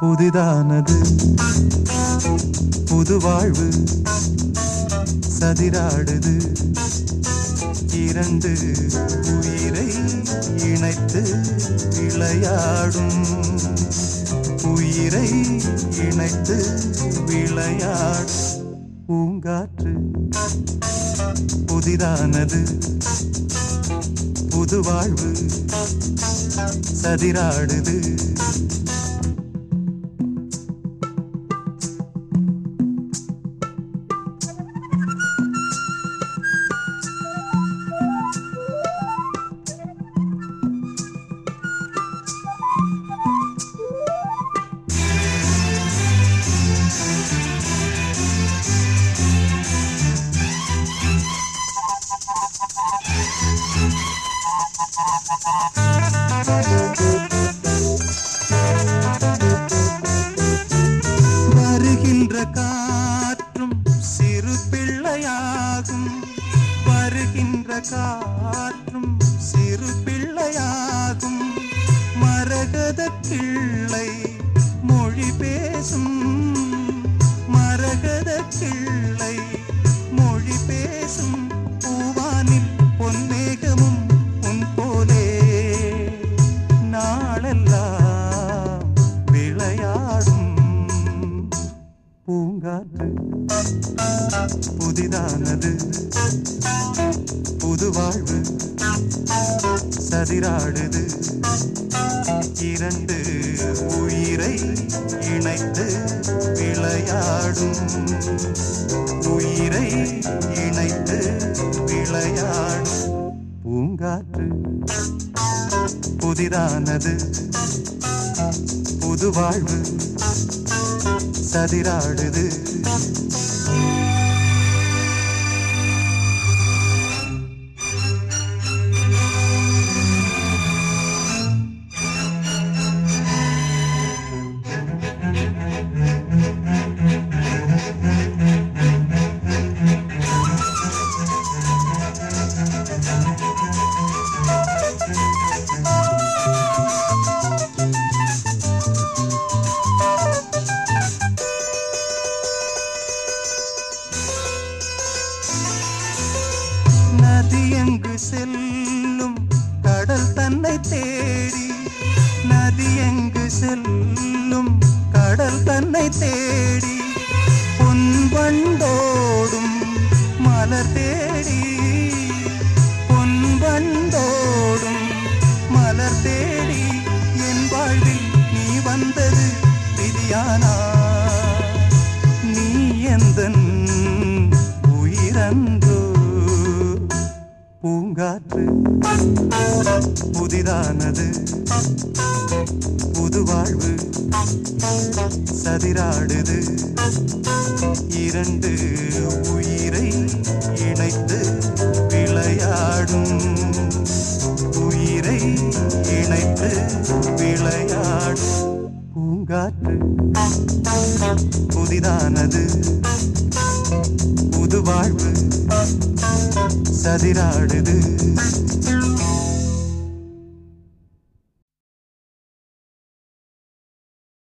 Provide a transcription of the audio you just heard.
புதிதானது? புது வாழ்வு சதிராடுது. இரண்டு உயிரை இணைத்து விளையாடும். உயிரை இணைத்து விளையாடும். பூங்காற்று புதிதானது. புது வாழ்வு சதிராடுது. வருகின்ற காற்றும் சிறு பிள்ளையாகும். வருகின்ற காற்றும் சிறு பிள்ளையாகும். மரகத கிள்ளை மொழி பேசும். மரகத கிள்ளை விளையாடும் பூங்காற்று புதிதானது. புது வாழ்வு சதிராடுது. இரண்டு உயிரை இணைத்து விளையாடும். உயிரை இணைத்து விளையாடும். பூங்காற்று புதிதானது. புது வாழ்வு. சதிராடுது. நதி எங்கு செல்லும்? கடல் தன்னை தேடி. நதி எங்கு செல்லும்? கடல் தன்னை தேடி. பொன் வண்டோடும் மலர் தேடி. பொன் வண்டோடும் மலர் தேடி. என் வாழ்வில் நீ வந்தது விதியானா? பூங்காற்று புதிதானது. புது வாழ்வு சதிராடுது. இரண்டு உயிரை இணைத்து விளையாடும். உயிரை இணைத்து விளையாடும். பூங்காற்று புதிதானது. புது வாழ்வு சதிராடுது.